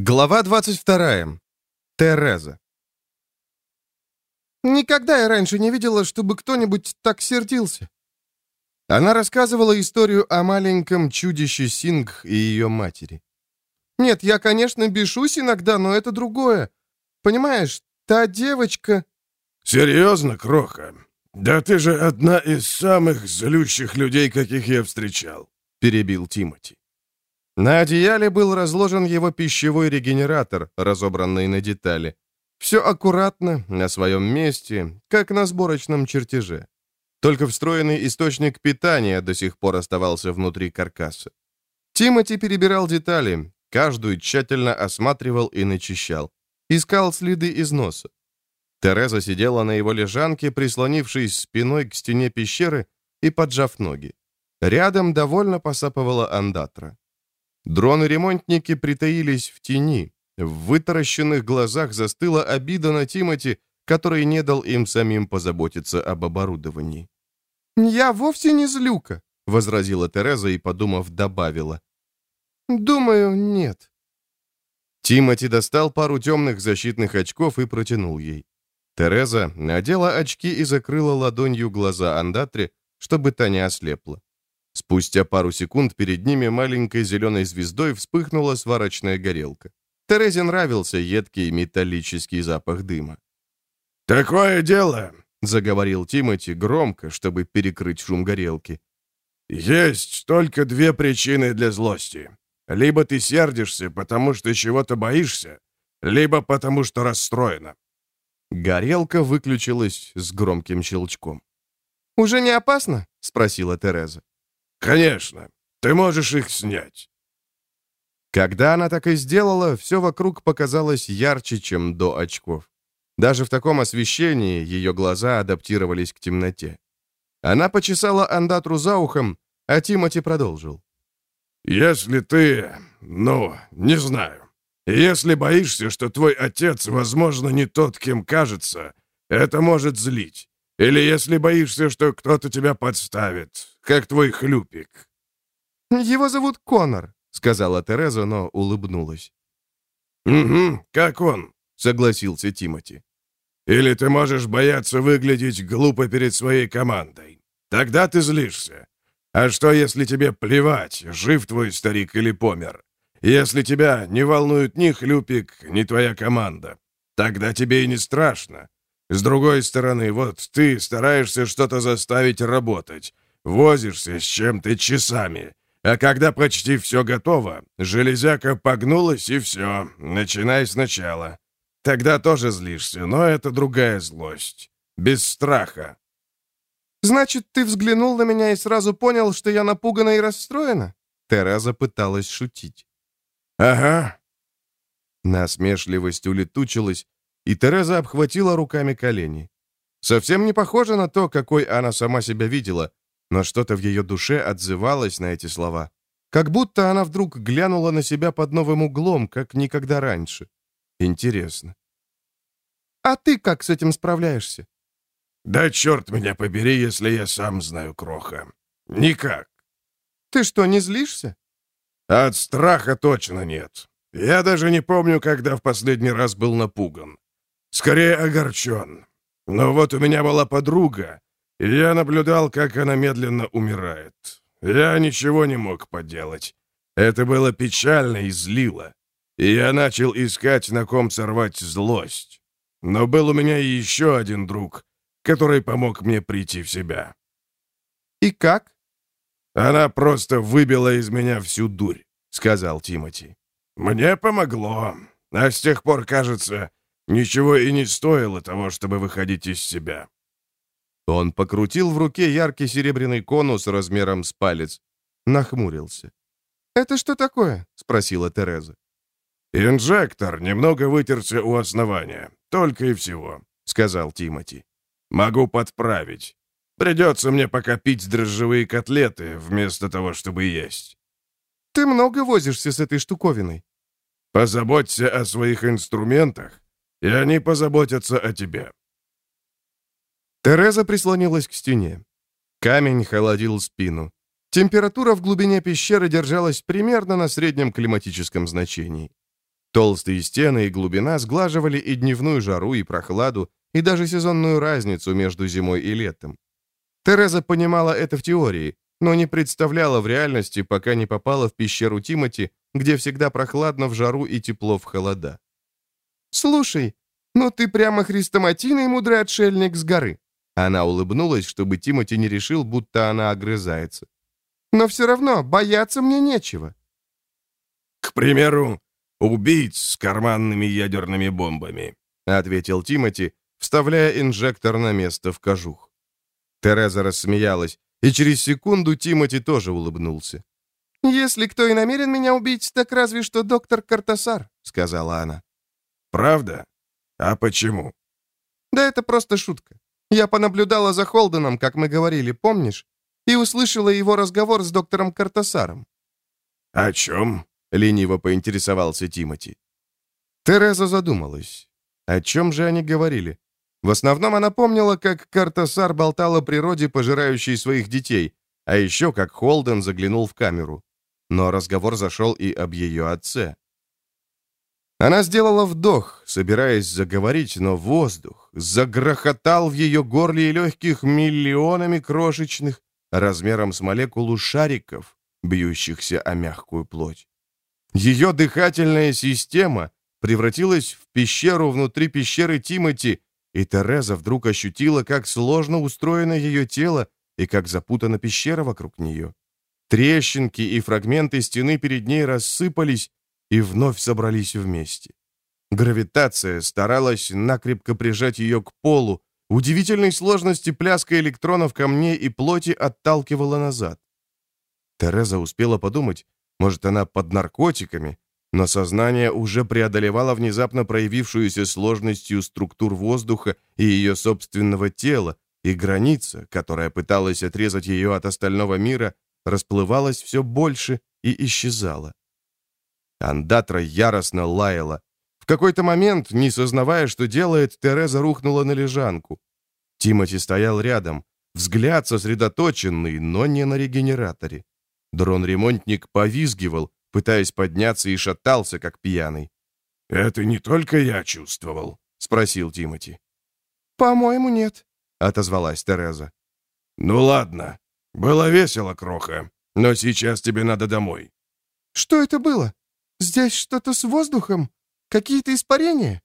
Глава 22. Тереза. Никогда я раньше не видела, чтобы кто-нибудь так сердился. Она рассказывала историю о маленьком чудище Синг и ее матери. Нет, я, конечно, бешусь иногда, но это другое. Понимаешь, та девочка... Серьезно, Кроха? Да ты же одна из самых злющих людей, каких я встречал, перебил Тимати. На одеяле был разложен его пищевой регенератор, разобранный на детали. Все аккуратно, на своем месте, как на сборочном чертеже. Только встроенный источник питания до сих пор оставался внутри каркаса. Тимати перебирал детали, каждую тщательно осматривал и начищал. Искал следы износа. Тереза сидела на его лежанке, прислонившись спиной к стене пещеры и поджав ноги. Рядом довольно посапывала андатра. Дроны-ремонтники притаились в тени. В вытаращенных глазах застыла обида на Тимати, который не дал им самим позаботиться об оборудовании. «Я вовсе не злюка», — возразила Тереза и, подумав, добавила. «Думаю, нет». Тимати достал пару темных защитных очков и протянул ей. Тереза надела очки и закрыла ладонью глаза Андатре, чтобы та не ослепла. Спустя пару секунд перед ними маленькой зеленой звездой вспыхнула сварочная горелка. Терезе нравился едкий металлический запах дыма. «Такое дело», — заговорил Тимати громко, чтобы перекрыть шум горелки. «Есть только две причины для злости. Либо ты сердишься, потому что чего-то боишься, либо потому что расстроена». Горелка выключилась с громким щелчком. «Уже не опасно?» — спросила Тереза. «Конечно. Ты можешь их снять». Когда она так и сделала, все вокруг показалось ярче, чем до очков. Даже в таком освещении ее глаза адаптировались к темноте. Она почесала Андатру за ухом, а Тимати продолжил. «Если ты... ну, не знаю. Если боишься, что твой отец, возможно, не тот, кем кажется, это может злить. Или если боишься, что кто-то тебя подставит, как твой хлюпик». «Его зовут Конор», — сказала Тереза, но улыбнулась. «Угу, как он», — согласился Тимати. «Или ты можешь бояться выглядеть глупо перед своей командой. Тогда ты злишься. А что, если тебе плевать, жив твой старик или помер? Если тебя не волнует ни хлюпик, ни твоя команда, тогда тебе и не страшно. С другой стороны, вот ты стараешься что-то заставить работать, возишься с чем-то часами, а когда почти все готово, железяка погнулась и все, начинай сначала. Тогда тоже злишься, но это другая злость, без страха. «Значит, ты взглянул на меня и сразу понял, что я напугана и расстроена?» Тереза пыталась шутить. «Ага». Насмешливость улетучилась, и Тереза обхватила руками колени. Совсем не похоже на то, какой она сама себя видела, но что-то в ее душе отзывалось на эти слова. Как будто она вдруг глянула на себя под новым углом, как никогда раньше. Интересно. «А ты как с этим справляешься?» «Да черт меня побери, если я сам знаю, Кроха. Никак». «Ты что, не злишься?» «От страха точно нет. Я даже не помню, когда в последний раз был напуган. Скорее огорчен. Но вот у меня была подруга, я наблюдал, как она медленно умирает. Я ничего не мог поделать. Это было печально и злило. И я начал искать, на ком сорвать злость. Но был у меня еще один друг, который помог мне прийти в себя. «И как?» «Она просто выбила из меня всю дурь», — сказал Тимати. «Мне помогло. А с тех пор, кажется, Ничего и не стоило того, чтобы выходить из себя. Он покрутил в руке яркий серебряный конус размером с палец. Нахмурился. «Это что такое?» — спросила Тереза. «Инжектор немного вытерся у основания. Только и всего», — сказал Тимати. «Могу подправить. Придется мне пока пить дрожжевые котлеты, вместо того, чтобы есть». «Ты много возишься с этой штуковиной?» «Позаботься о своих инструментах, и они позаботятся о тебе». Тереза прислонилась к стене. Камень холодил спину. Температура в глубине пещеры держалась примерно на среднем климатическом значении. Толстые стены и глубина сглаживали и дневную жару, и прохладу, и даже сезонную разницу между зимой и летом. Тереза понимала это в теории, но не представляла в реальности, пока не попала в пещеру Тимати, где всегда прохладно в жару и тепло в холода. «Слушай, ну ты прямо хрестоматийный мудрый отшельник с горы». Она улыбнулась, чтобы Тимати не решил, будто она огрызается. «Но все равно бояться мне нечего». «К примеру, убийц с карманными ядерными бомбами», ответил Тимати, вставляя инжектор на место в кожух. Тереза рассмеялась, и через секунду Тимати тоже улыбнулся. «Если кто и намерен меня убить, так разве что доктор Картасар», — сказала она. «Правда? А почему?» «Да это просто шутка. Я понаблюдала за Холденом, как мы говорили, помнишь? И услышала его разговор с доктором Картасаром». «О чем?» — лениво поинтересовался Тимати. Тереза задумалась. О чем же они говорили? В основном она помнила, как Картасар болтал о природе, пожирающей своих детей, а еще как Холден заглянул в камеру. Но разговор зашел и об ее отце. Она сделала вдох, собираясь заговорить, но воздух загрохотал в ее горле и легких миллионами крошечных, размером с молекулу шариков, бьющихся о мягкую плоть. Ее дыхательная система превратилась в пещеру внутри пещеры Тимати, и Тереза вдруг ощутила, как сложно устроено ее тело и как запутана пещера вокруг нее. Трещинки и фрагменты стены перед ней рассыпались и вновь собрались вместе. Гравитация старалась накрепко прижать ее к полу, удивительной сложности пляска электронов камней и плоти отталкивала назад. Тереза успела подумать, может, она под наркотиками, но сознание уже преодолевало внезапно проявившуюся сложностью структур воздуха и ее собственного тела, и граница, которая пыталась отрезать ее от остального мира, расплывалась все больше и исчезала. Андатра яростно лаяла. В какой-то момент, не сознавая, что делает, Тереза рухнула на лежанку. Тимати стоял рядом, взгляд сосредоточенный, но не на регенераторе. Дрон-ремонтник повизгивал, пытаясь подняться и шатался, как пьяный. «Это не только я чувствовал?» — спросил Тимати. «По-моему, нет», — отозвалась Тереза. «Ну ладно. Было весело, Кроха, но сейчас тебе надо домой». «Что это было? Здесь что-то с воздухом? Какие-то испарения?»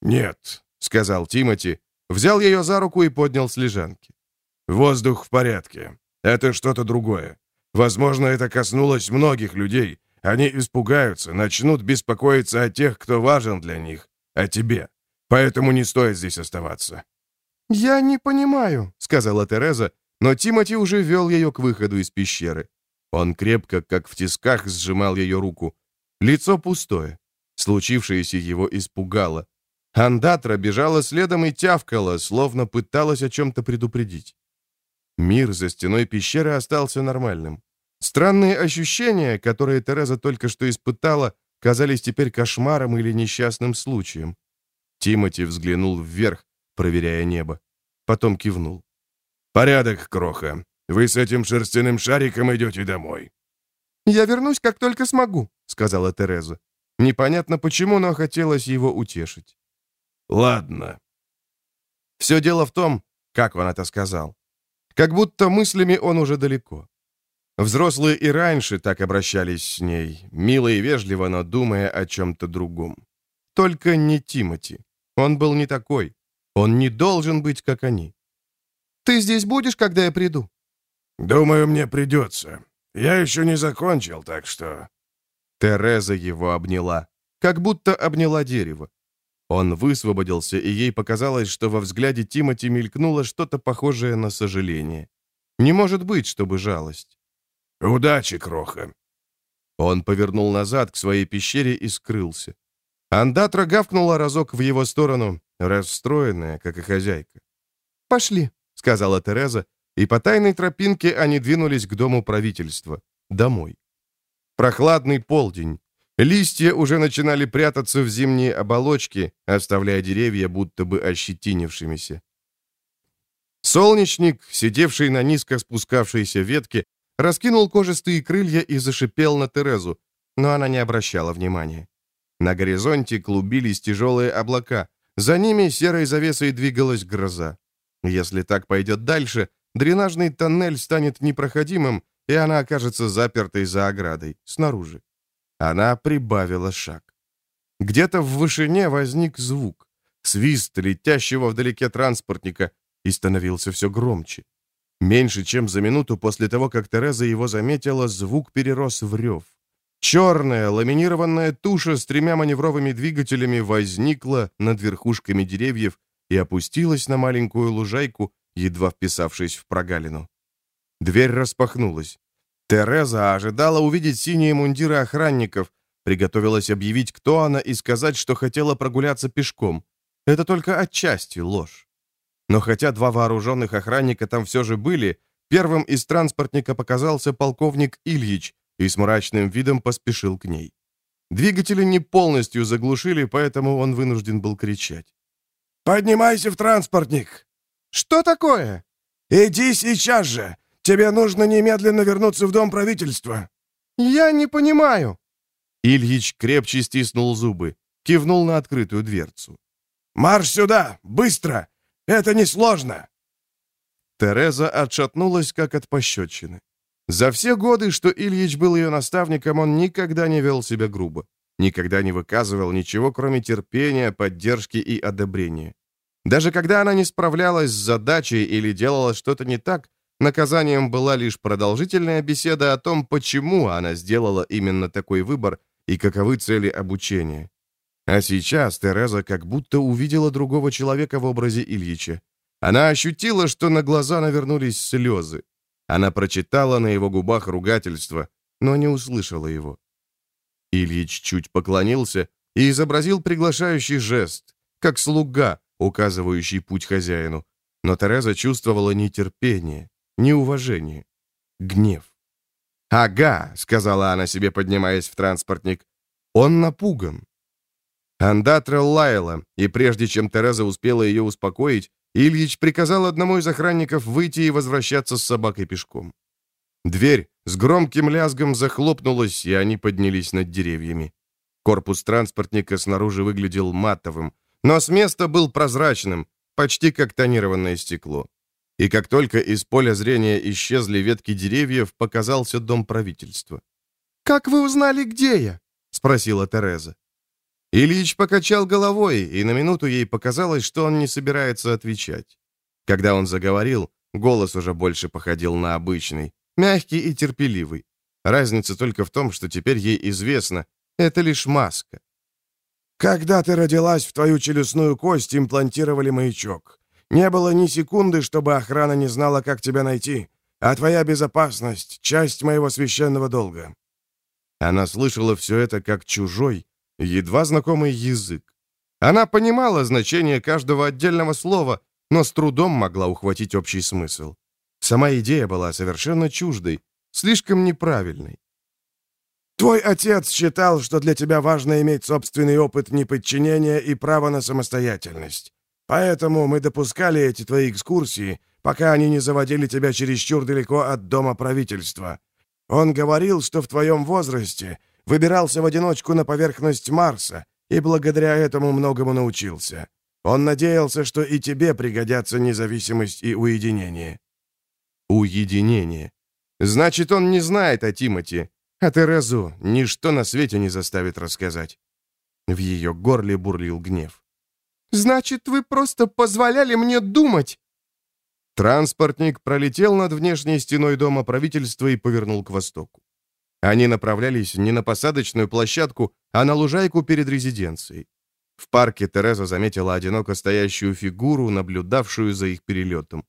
«Нет», — сказал Тимати, взял ее за руку и поднял с лежанки. «Воздух в порядке. Это что-то другое. Возможно, это коснулось многих людей, они испугаются, начнут беспокоиться о тех, кто важен для них, о тебе. Поэтому не стоит здесь оставаться». «Я не понимаю», — сказала Тереза, но Тимати уже вел ее к выходу из пещеры. Он крепко, как в тисках, сжимал ее руку. Лицо пустое. Случившееся его испугало. Андатра бежала следом и тявкала, словно пыталась о чем-то предупредить. Мир за стеной пещеры остался нормальным. Странные ощущения, которые Тереза только что испытала, казались теперь кошмаром или несчастным случаем. Тимати взглянул вверх, проверяя небо. Потом кивнул. «Порядок, Кроха. Вы с этим шерстяным шариком идете домой». «Я вернусь, как только смогу», — сказала Тереза. Непонятно почему, но хотелось его утешить. «Ладно». Все дело в том, как он это сказал. Как будто мыслями он уже далеко. Взрослые и раньше так обращались с ней, мило и вежливо, но думая о чем-то другом. Только не Тимати. Он был не такой. Он не должен быть, как они. «Ты здесь будешь, когда я приду?» «Думаю, мне придется. Я еще не закончил, так что...» Тереза его обняла, как будто обняла дерево. Он высвободился, и ей показалось, что во взгляде Тимати мелькнуло что-то похожее на сожаление. Не может быть, чтобы жалость. «Удачи, Кроха!» Он повернул назад к своей пещере и скрылся. Андатра гавкнула разок в его сторону, расстроенная, как и хозяйка. «Пошли», — сказала Тереза, и по тайной тропинке они двинулись к дому правительства, домой. Прохладный полдень. Листья уже начинали прятаться в зимние оболочки, оставляя деревья будто бы ощетинившимися. Солнечник, сидевший на низко спускавшейся ветке, раскинул кожистые крылья и зашипел на Терезу, но она не обращала внимания. На горизонте клубились тяжелые облака. За ними серой завесой двигалась гроза. Если так пойдет дальше, дренажный тоннель станет непроходимым, и она окажется запертой за оградой, снаружи. Она прибавила шаг. Где-то в вышине возник звук. Свист летящего вдалеке транспортника и становился все громче. Меньше чем за минуту после того, как Тереза его заметила, звук перерос в рев. Черная ламинированная туша с тремя маневровыми двигателями возникла над верхушками деревьев и опустилась на маленькую лужайку, едва вписавшись в прогалину. Дверь распахнулась. Тереза ожидала увидеть синие мундиры охранников, приготовилась объявить, кто она, и сказать, что хотела прогуляться пешком. Это только отчасти ложь. Но хотя два вооруженных охранника там все же были, первым из транспортника показался полковник Ильич и с мрачным видом поспешил к ней. Двигатели не полностью заглушили, поэтому он вынужден был кричать. «Поднимайся в транспортник!» «Что такое?» «Иди сейчас же! Тебе нужно немедленно вернуться в дом правительства!» «Я не понимаю!» Ильич крепче стиснул зубы, кивнул на открытую дверцу. «Марш сюда! Быстро! Это несложно!» Тереза отшатнулась, как от пощечины. За все годы, что Ильич был ее наставником, он никогда не вел себя грубо, никогда не выказывал ничего, кроме терпения, поддержки и одобрения. Даже когда она не справлялась с задачей или делала что-то не так, наказанием была лишь продолжительная беседа о том, почему она сделала именно такой выбор и каковы цели обучения. А сейчас Тереза как будто увидела другого человека в образе Ильича. Она ощутила, что на глаза навернулись слезы. Она прочитала на его губах ругательство, но не услышала его. Ильич чуть поклонился и изобразил приглашающий жест, как слуга, указывающий путь хозяину. Но Тереза чувствовала нетерпение, неуважение, гнев. «Ага», — сказала она себе, поднимаясь в транспортник, — «он напуган». Андатра лаяла, и прежде чем Тереза успела ее успокоить, Ильич приказал одному из охранников выйти и возвращаться с собакой пешком. Дверь с громким лязгом захлопнулась, и они поднялись над деревьями. Корпус транспортника снаружи выглядел матовым, но с места был прозрачным, почти как тонированное стекло. И как только из поля зрения исчезли ветки деревьев, показался дом правительства. «Как вы узнали, где я?» — спросила Тереза. Ильич покачал головой, и на минуту ей показалось, что он не собирается отвечать. Когда он заговорил, голос уже больше походил на обычный, мягкий и терпеливый. Разница только в том, что теперь ей известно, это лишь маска. «Когда ты родилась, в твою челюстную кость имплантировали маячок. Не было ни секунды, чтобы охрана не знала, как тебя найти, а твоя безопасность — часть моего священного долга». Она слышала все это как чужой, едва знакомый язык. Она понимала значение каждого отдельного слова, но с трудом могла ухватить общий смысл. Сама идея была совершенно чуждой, слишком неправильной. «Твой отец считал, что для тебя важно иметь собственный опыт неподчинения и право на самостоятельность. Поэтому мы допускали эти твои экскурсии, пока они не заводили тебя чересчур далеко от дома правительства. Он говорил, что в твоем возрасте выбирался в одиночку на поверхность Марса и благодаря этому многому научился. Он надеялся, что и тебе пригодятся независимость и уединение». «Уединение. Значит, он не знает о Тимати, а Терезу ничто на свете не заставит рассказать». В ее горле бурлил гнев. «Значит, вы просто позволяли мне думать?» Транспортник пролетел над внешней стеной дома правительства и повернул к востоку. Они направлялись не на посадочную площадку, а на лужайку перед резиденцией. В парке Тереза заметила одиноко стоящую фигуру, наблюдавшую за их перелетом.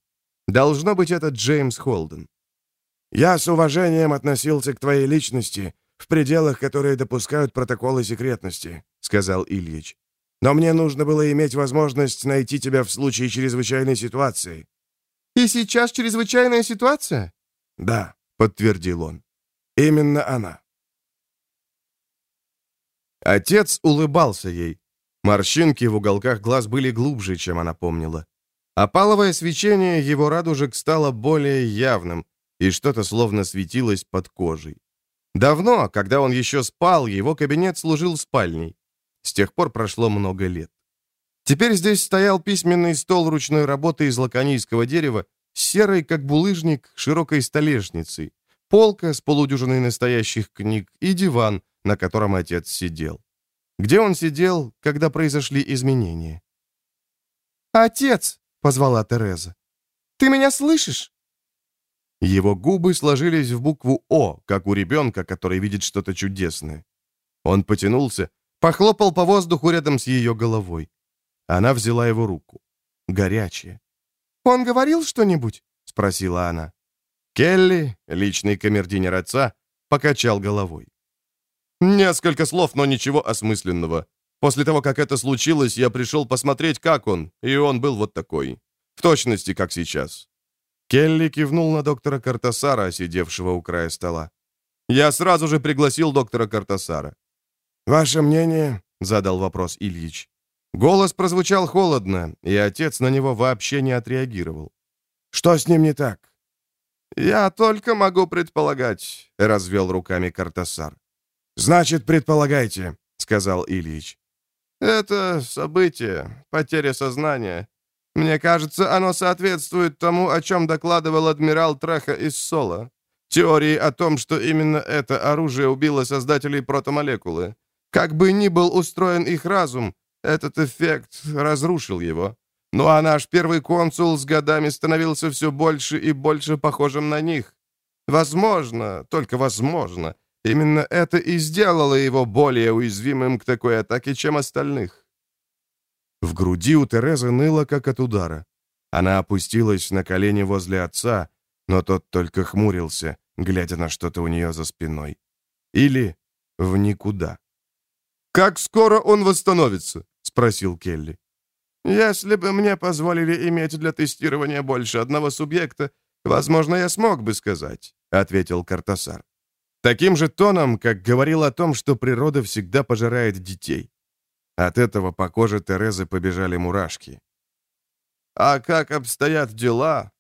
Должно быть, это Джеймс Холден. «Я с уважением относился к твоей личности в пределах, которые допускают протоколы секретности», — сказал Ильич. «Но мне нужно было иметь возможность найти тебя в случае чрезвычайной ситуации». «И сейчас чрезвычайная ситуация?» «Да», — подтвердил он. Именно она. Отец улыбался ей. Морщинки в уголках глаз были глубже, чем она помнила. Опаловое свечение его радужек стало более явным, и что-то словно светилось под кожей. Давно, когда он еще спал, его кабинет служил спальней. С тех пор прошло много лет. Теперь здесь стоял письменный стол ручной работы из лаконийского дерева, серый, как булыжник, широкой столешницей, полка с полудюжиной настоящих книг и диван, на котором отец сидел. Где он сидел, когда произошли изменения? «Отец!» — позвала Тереза. «Ты меня слышишь?» Его губы сложились в букву «О», как у ребенка, который видит что-то чудесное. Он потянулся, похлопал по воздуху рядом с ее головой. Она взяла его руку. Горячая. «Он говорил что-нибудь?» — спросила она. Келли, личный камердинер отца, покачал головой. Несколько слов, но ничего осмысленного. После того, как это случилось, я пришел посмотреть, как он, и он был вот такой. В точности, как сейчас. Келли кивнул на доктора Картасара, сидевшего у края стола. Я сразу же пригласил доктора Картасара. «Ваше мнение?» — задал вопрос Ильич. Голос прозвучал холодно, и отец на него вообще не отреагировал. «Что с ним не так?» «Я только могу предполагать», — развел руками Картасар. «Значит, предполагайте», — сказал Ильич. «Это событие, потеря сознания. Мне кажется, оно соответствует тому, о чем докладывал адмирал Треха из Соло. Теории о том, что именно это оружие убило создателей протомолекулы. Как бы ни был устроен их разум, этот эффект разрушил его. Ну а наш первый консул с годами становился все больше и больше похожим на них. Возможно, только возможно, именно это и сделало его более уязвимым к такой атаке, чем остальных. В груди у Терезы ныло, как от удара. Она опустилась на колени возле отца, но тот только хмурился, глядя на что-то у нее за спиной. Или в никуда. «Как скоро он восстановится?» — спросил Келли. «Если бы мне позволили иметь для тестирования больше одного субъекта, возможно, я смог бы сказать», — ответил Картасар. Таким же тоном, как говорил о том, что природа всегда пожирает детей. От этого по коже Терезы побежали мурашки. «А как обстоят дела?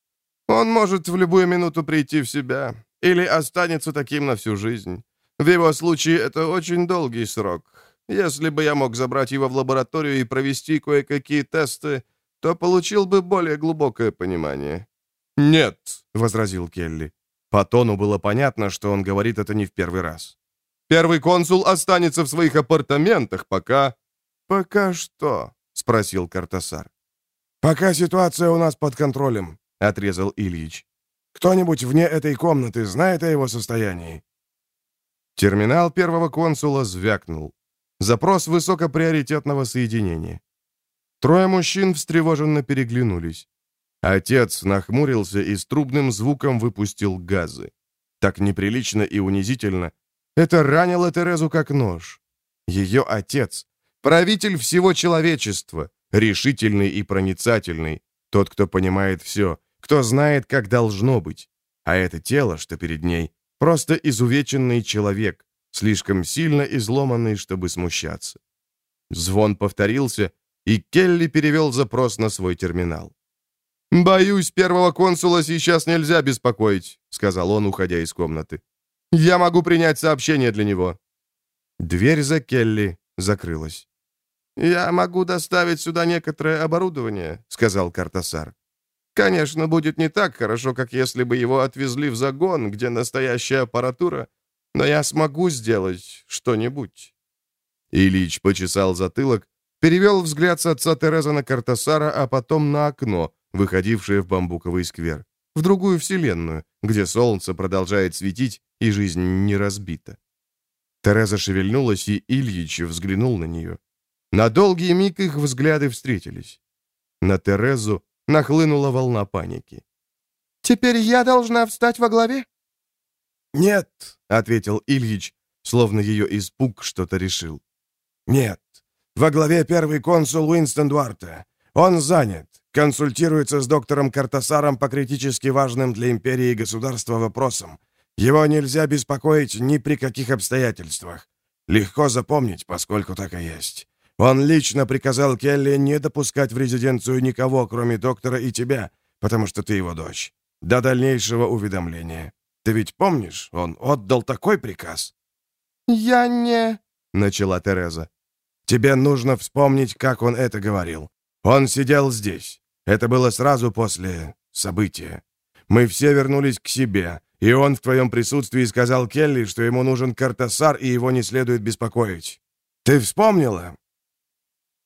Он может в любую минуту прийти в себя или останется таким на всю жизнь. В его случае это очень долгий срок. Если бы я мог забрать его в лабораторию и провести кое-какие тесты, то получил бы более глубокое понимание». «Нет», — возразил Келли. По тону было понятно, что он говорит это не в первый раз. «Первый консул останется в своих апартаментах, пока...» «Пока что?» — спросил Картасар. «Пока ситуация у нас под контролем», — отрезал Ильич. «Кто-нибудь вне этой комнаты знает о его состоянии?» Терминал первого консула звякнул. Запрос высокоприоритетного соединения. Трое мужчин встревоженно переглянулись. Отец нахмурился и с трубным звуком выпустил газы. Так неприлично и унизительно. Это ранило Терезу как нож. Ее отец Правитель всего человечества, решительный и проницательный, тот, кто понимает все, кто знает, как должно быть. А это тело, что перед ней, просто изувеченный человек, слишком сильно изломанный, чтобы смущаться. Звон повторился, и Келли перевел запрос на свой терминал. «Боюсь, первого консула сейчас нельзя беспокоить», — сказал он, уходя из комнаты. «Я могу принять сообщение для него». Дверь за Келли закрылась. «Я могу доставить сюда некоторое оборудование», — сказал Картасар. «Конечно, будет не так хорошо, как если бы его отвезли в загон, где настоящая аппаратура, но я смогу сделать что-нибудь». Ильич почесал затылок, перевел взгляд с отца Тереза на Картасара, а потом на окно, выходившее в бамбуковый сквер, в другую вселенную, где солнце продолжает светить и жизнь не разбита. Тереза шевельнулась, и Ильич взглянул на нее. На долгий миг их взгляды встретились. На Терезу нахлынула волна паники. «Теперь я должна встать во главе?» «Нет», — ответил Ильич, словно ее испуг что-то решил. «Нет. Во главе первый консул Уинстон Дуарте. Он занят, консультируется с доктором Картасаром по критически важным для империи и государства вопросам. Его нельзя беспокоить ни при каких обстоятельствах. Легко запомнить, поскольку так и есть. Он лично приказал Келли не допускать в резиденцию никого, кроме доктора и тебя, потому что ты его дочь. До дальнейшего уведомления. Ты ведь помнишь, он отдал такой приказ?» «Я не...» — начала Тереза. Тебе нужно вспомнить, как он это говорил. Он сидел здесь. Это было сразу после события. Мы все вернулись к себе, и он в твоем присутствии сказал Келли, что ему нужен Картасар, и его не следует беспокоить. Ты вспомнила?»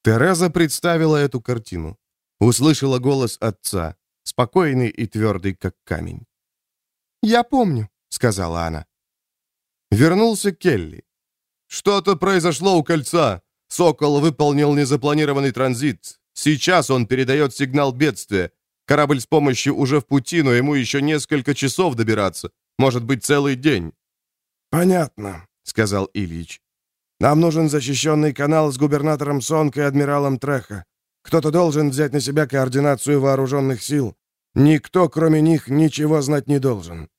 Тереза представила эту картину. Услышала голос отца, спокойный и твердый, как камень. «Я помню», — сказала она. Вернулся Келли. «Что-то произошло у кольца. Сокол выполнил незапланированный транзит. Сейчас он передает сигнал бедствия. Корабль с помощью уже в пути, но ему еще несколько часов добираться. Может быть, целый день». «Понятно», — сказал Ильич. «Нам нужен защищенный канал с губернатором Сонко и адмиралом Треха. Кто-то должен взять на себя координацию вооруженных сил. Никто, кроме них, ничего знать не должен».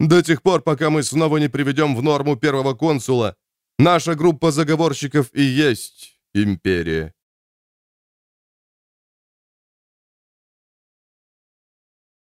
«До тех пор, пока мы снова не приведем в норму первого консула, наша группа заговорщиков и есть империя».